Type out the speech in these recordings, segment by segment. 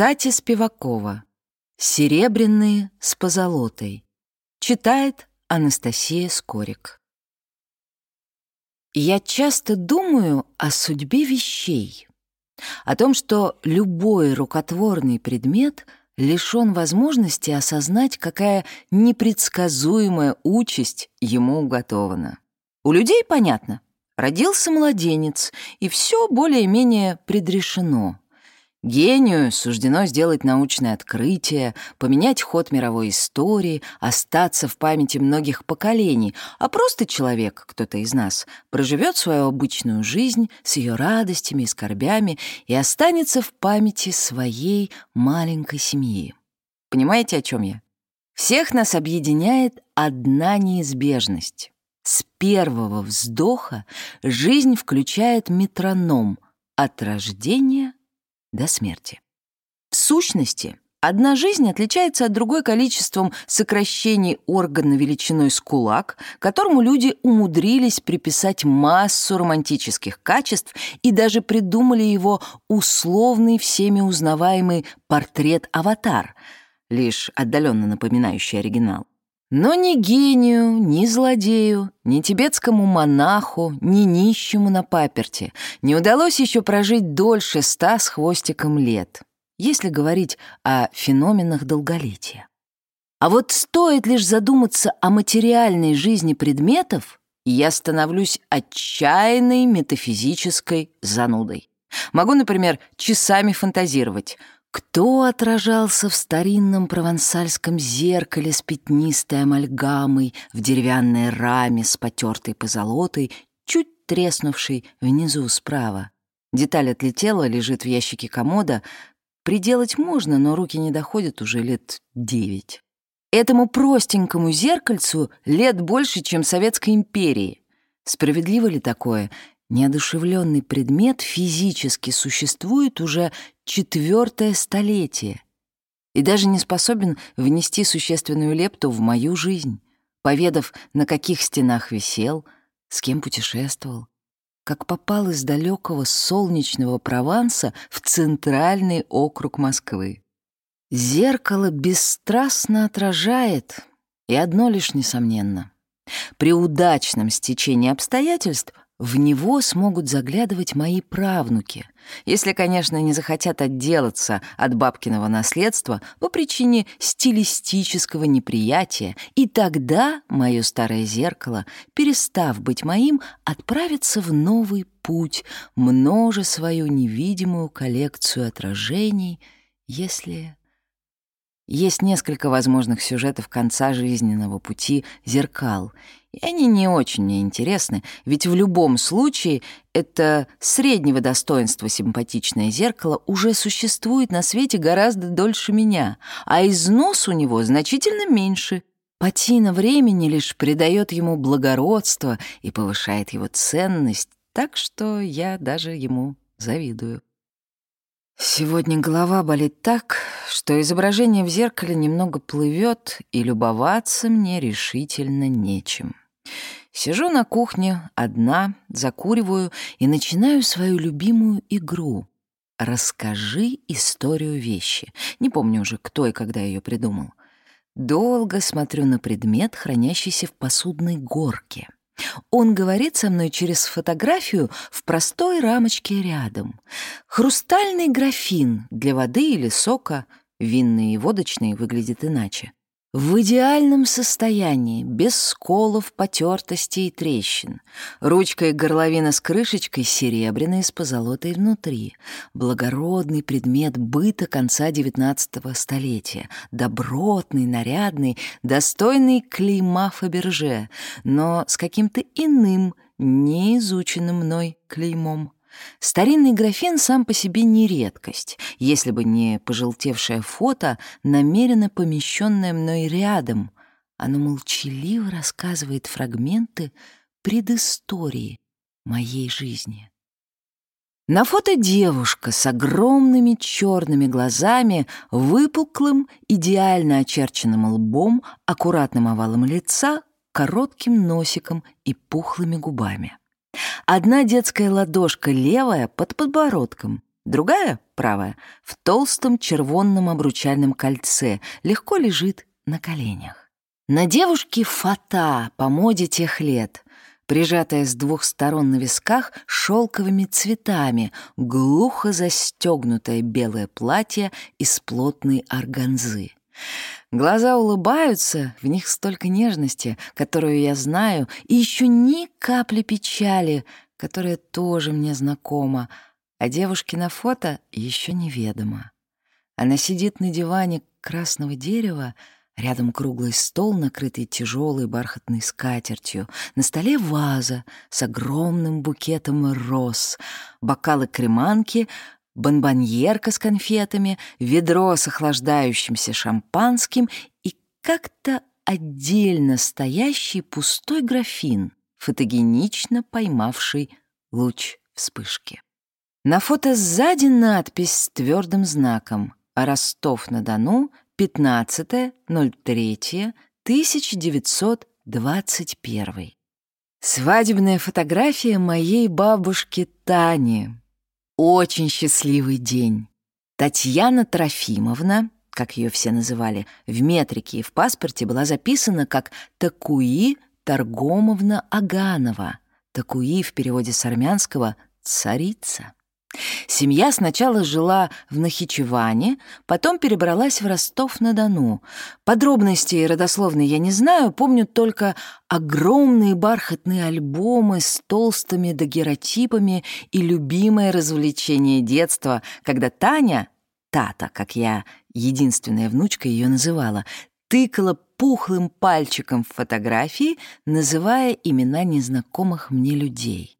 Сати Спивакова. «Серебряные с позолотой». Читает Анастасия Скорик. Я часто думаю о судьбе вещей, о том, что любой рукотворный предмет лишен возможности осознать, какая непредсказуемая участь ему уготована. У людей понятно, родился младенец, и все более-менее предрешено. Гению суждено сделать научное открытие, поменять ход мировой истории, остаться в памяти многих поколений, а просто человек, кто-то из нас, проживет свою обычную жизнь с ее радостями и скорбями и останется в памяти своей маленькой семьи. Понимаете, о чем я? Всех нас объединяет одна неизбежность. С первого вздоха жизнь включает метроном от рождения до смерти. В сущности, одна жизнь отличается от другой количеством сокращений органа величиной с кулак, которому люди умудрились приписать массу романтических качеств и даже придумали его условный всеми узнаваемый портрет-аватар, лишь отдаленно напоминающий оригинал. Но ни гению, ни злодею, ни тибетскому монаху, ни нищему на паперте не удалось еще прожить дольше ста с хвостиком лет, если говорить о феноменах долголетия. А вот стоит лишь задуматься о материальной жизни предметов, я становлюсь отчаянной метафизической занудой. Могу, например, часами фантазировать — кто отражался в старинном провансальском зеркале с пятнистой амальгамой в деревянной раме с потертой позолотой, чуть треснувшей внизу справа? Деталь отлетела, лежит в ящике комода. Приделать можно, но руки не доходят уже лет девять. Этому простенькому зеркальцу лет больше, чем Советской империи. Справедливо ли такое? Неодушевленный предмет физически существует уже четвертое столетие и даже не способен внести существенную лепту в мою жизнь, поведав, на каких стенах висел, с кем путешествовал, как попал из далекого солнечного Прованса в центральный округ Москвы. Зеркало бесстрастно отражает, и одно лишь несомненно. При удачном стечении обстоятельств в него смогут заглядывать мои правнуки, если, конечно, не захотят отделаться от бабкиного наследства по причине стилистического неприятия, и тогда мое старое зеркало, перестав быть моим, отправится в новый путь, множе свою невидимую коллекцию отражений, если... Есть несколько возможных сюжетов конца жизненного пути зеркал — и они не очень мне интересны, ведь в любом случае это среднего достоинства симпатичное зеркало уже существует на свете гораздо дольше меня, а износ у него значительно меньше. Патина времени лишь придает ему благородство и повышает его ценность, так что я даже ему завидую. Сегодня голова болит так, что изображение в зеркале немного плывет, и любоваться мне решительно нечем. Сижу на кухне, одна, закуриваю и начинаю свою любимую игру. «Расскажи историю вещи». Не помню уже, кто и когда ее придумал. Долго смотрю на предмет, хранящийся в посудной горке. Он говорит со мной через фотографию в простой рамочке рядом. Хрустальный графин для воды или сока, винные и водочные выглядят иначе. В идеальном состоянии, без сколов, потертостей и трещин. Ручка и горловина с крышечкой серебряные с позолотой внутри. Благородный предмет быта конца XIX столетия. Добротный, нарядный, достойный клейма Фаберже, но с каким-то иным, неизученным мной клеймом. Старинный графин сам по себе не редкость, если бы не пожелтевшее фото, намеренно помещенное мной рядом. Оно молчаливо рассказывает фрагменты предыстории моей жизни. На фото девушка с огромными черными глазами, выпуклым, идеально очерченным лбом, аккуратным овалом лица, коротким носиком и пухлыми губами. Одна детская ладошка левая под подбородком, другая — правая, в толстом червонном обручальном кольце, легко лежит на коленях. На девушке фата по моде тех лет, прижатая с двух сторон на висках шелковыми цветами, глухо застегнутое белое платье из плотной органзы. Глаза улыбаются, в них столько нежности, которую я знаю, и еще ни капли печали, которая тоже мне знакома, а девушке на фото еще неведомо. Она сидит на диване красного дерева, Рядом круглый стол, накрытый тяжелой бархатной скатертью. На столе ваза с огромным букетом роз, бокалы-креманки, бонбоньерка с конфетами, ведро с охлаждающимся шампанским и как-то отдельно стоящий пустой графин, фотогенично поймавший луч вспышки. На фото сзади надпись с твердым знаком «Ростов-на-Дону, 15.03.1921». Свадебная фотография моей бабушки Тани. Очень счастливый день. Татьяна Трофимовна, как ее все называли, в метрике и в паспорте была записана как Такуи Торгомовна Аганова. Такуи в переводе с армянского «царица». Семья сначала жила в Нахичеване, потом перебралась в Ростов-на-Дону. Подробностей родословной я не знаю, помню только огромные бархатные альбомы с толстыми дагеротипами и любимое развлечение детства, когда Таня, Тата, как я, единственная внучка ее называла, тыкала пухлым пальчиком в фотографии, называя имена незнакомых мне людей.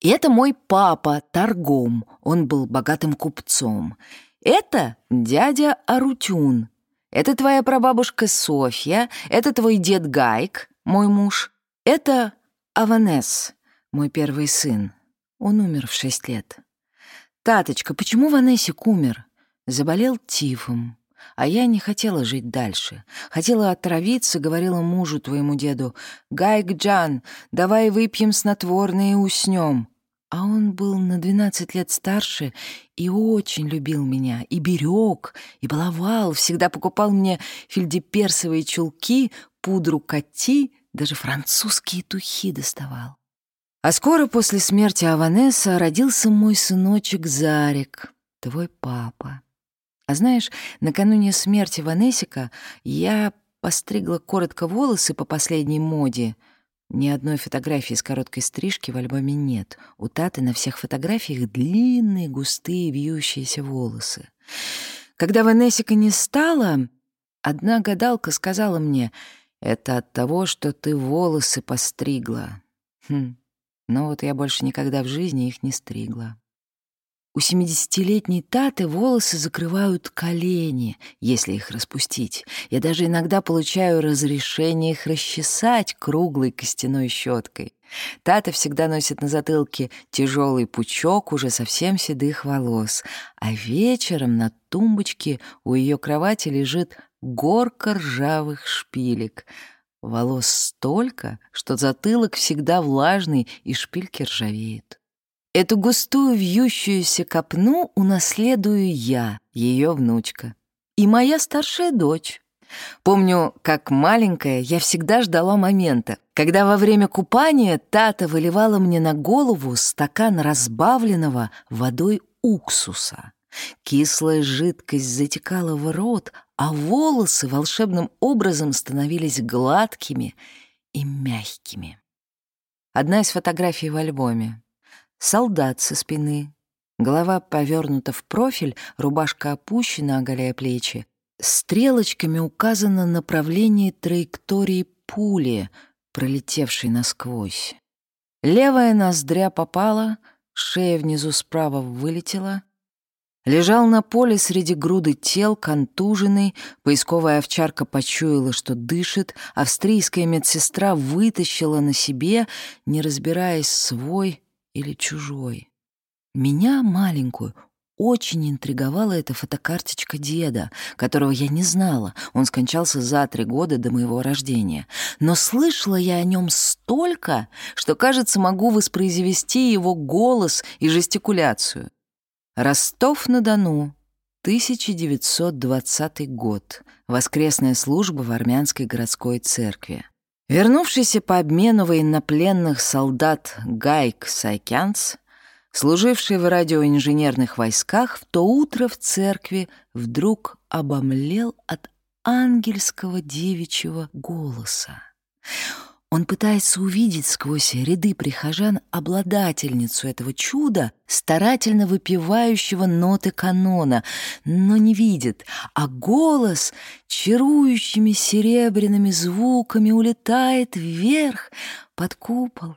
Это мой папа, торгом, он был богатым купцом. Это дядя Арутюн. Это твоя прабабушка Софья. Это твой дед Гайк, мой муж. Это Аванес, мой первый сын. Он умер в шесть лет. Таточка, почему Ванесик умер? Заболел тифом. А я не хотела жить дальше. Хотела отравиться, говорила мужу твоему деду. «Гайк Джан, давай выпьем снотворное и уснем». А он был на двенадцать лет старше и очень любил меня, и берег, и баловал, всегда покупал мне фельдеперсовые чулки, пудру коти, даже французские тухи доставал. А скоро после смерти Аванеса родился мой сыночек Зарик, твой папа. А знаешь, накануне смерти Ванесика я постригла коротко волосы по последней моде. Ни одной фотографии с короткой стрижки в альбоме нет. У Таты на всех фотографиях длинные, густые, вьющиеся волосы. Когда Ванесика не стало, одна гадалка сказала мне, «Это от того, что ты волосы постригла». Хм, но вот я больше никогда в жизни их не стригла. У семидесятилетней Таты волосы закрывают колени, если их распустить. Я даже иногда получаю разрешение их расчесать круглой костяной щеткой. Тата всегда носит на затылке тяжелый пучок уже совсем седых волос, а вечером на тумбочке у ее кровати лежит горка ржавых шпилек. Волос столько, что затылок всегда влажный и шпильки ржавеют. Эту густую вьющуюся копну унаследую я, ее внучка, и моя старшая дочь. Помню, как маленькая, я всегда ждала момента, когда во время купания Тата выливала мне на голову стакан разбавленного водой уксуса. Кислая жидкость затекала в рот, а волосы волшебным образом становились гладкими и мягкими. Одна из фотографий в альбоме солдат со спины. Голова повернута в профиль, рубашка опущена, оголяя плечи. Стрелочками указано направление траектории пули, пролетевшей насквозь. Левая ноздря попала, шея внизу справа вылетела. Лежал на поле среди груды тел, контуженный, поисковая овчарка почуяла, что дышит, австрийская медсестра вытащила на себе, не разбираясь, свой или чужой. Меня, маленькую, очень интриговала эта фотокарточка деда, которого я не знала. Он скончался за три года до моего рождения. Но слышала я о нем столько, что, кажется, могу воспроизвести его голос и жестикуляцию. Ростов-на-Дону, 1920 год. Воскресная служба в армянской городской церкви. Вернувшийся по обмену военнопленных солдат Гайк Сайкянц, служивший в радиоинженерных войсках, в то утро в церкви вдруг обомлел от ангельского девичьего голоса. Он пытается увидеть сквозь ряды прихожан обладательницу этого чуда, старательно выпивающего ноты канона, но не видит, а голос чарующими серебряными звуками улетает вверх под купол.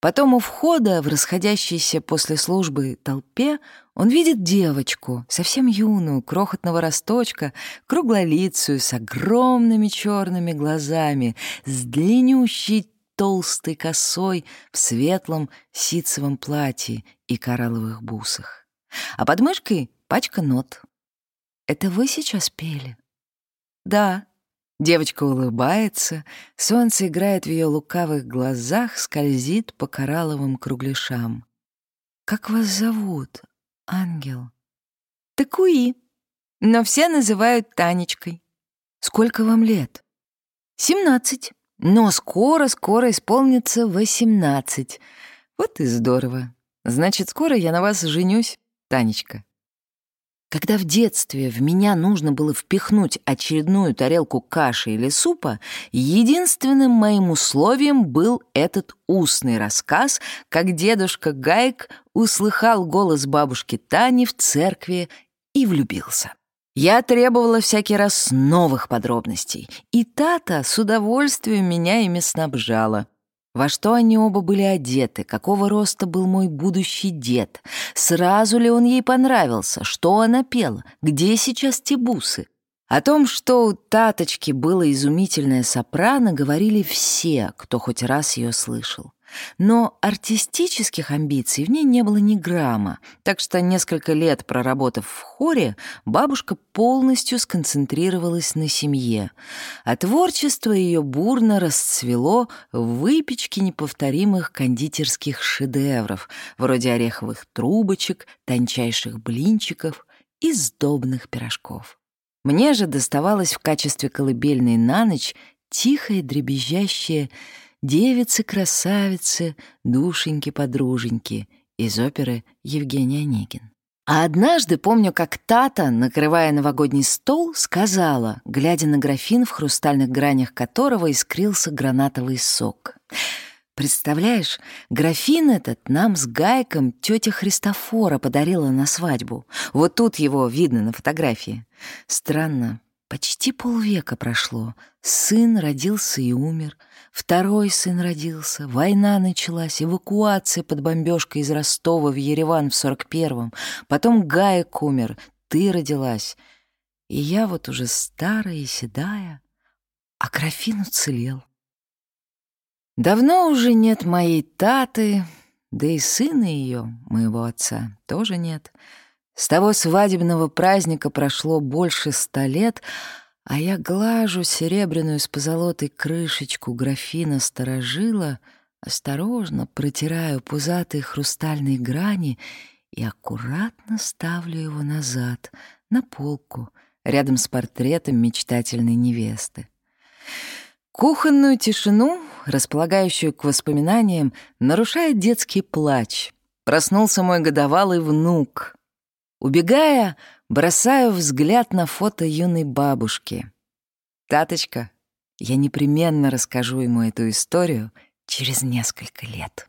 Потом у входа в расходящейся после службы толпе он видит девочку, совсем юную, крохотного росточка, круглолицую, с огромными черными глазами, с длиннющей толстой косой в светлом ситцевом платье и коралловых бусах. А под мышкой пачка нот. «Это вы сейчас пели?» «Да», Девочка улыбается, солнце играет в ее лукавых глазах, скользит по коралловым кругляшам. «Как вас зовут, ангел?» «Такуи, но все называют Танечкой». «Сколько вам лет?» «Семнадцать, но скоро-скоро исполнится восемнадцать. Вот и здорово. Значит, скоро я на вас женюсь, Танечка». Когда в детстве в меня нужно было впихнуть очередную тарелку каши или супа, единственным моим условием был этот устный рассказ, как дедушка Гайк услыхал голос бабушки Тани в церкви и влюбился. Я требовала всякий раз новых подробностей, и Тата с удовольствием меня ими снабжала. Во что они оба были одеты, какого роста был мой будущий дед, сразу ли он ей понравился, что она пела, где сейчас те бусы. О том, что у Таточки было изумительное сопрано, говорили все, кто хоть раз ее слышал. Но артистических амбиций в ней не было ни грамма, так что несколько лет проработав в хоре, бабушка полностью сконцентрировалась на семье, а творчество ее бурно расцвело в выпечке неповторимых кондитерских шедевров, вроде ореховых трубочек, тончайших блинчиков и сдобных пирожков. Мне же доставалось в качестве колыбельной на ночь тихое дребезжащее «Девицы-красавицы, душеньки-подруженьки» из оперы Евгений Онегин. А однажды помню, как Тата, накрывая новогодний стол, сказала, глядя на графин, в хрустальных гранях которого искрился гранатовый сок. «Представляешь, графин этот нам с Гайком тетя Христофора подарила на свадьбу. Вот тут его видно на фотографии. Странно, почти полвека прошло. Сын родился и умер. Второй сын родился, война началась, эвакуация под бомбежкой из Ростова в Ереван в сорок первом. Потом Гаек умер, ты родилась. И я вот уже старая и седая, а графин уцелел. Давно уже нет моей таты, да и сына ее, моего отца, тоже нет. С того свадебного праздника прошло больше ста лет — а я глажу серебряную с позолотой крышечку графина сторожила, осторожно протираю пузатые хрустальные грани и аккуратно ставлю его назад, на полку, рядом с портретом мечтательной невесты. Кухонную тишину, располагающую к воспоминаниям, нарушает детский плач. Проснулся мой годовалый внук. Убегая, Бросаю взгляд на фото юной бабушки. «Таточка, я непременно расскажу ему эту историю через несколько лет».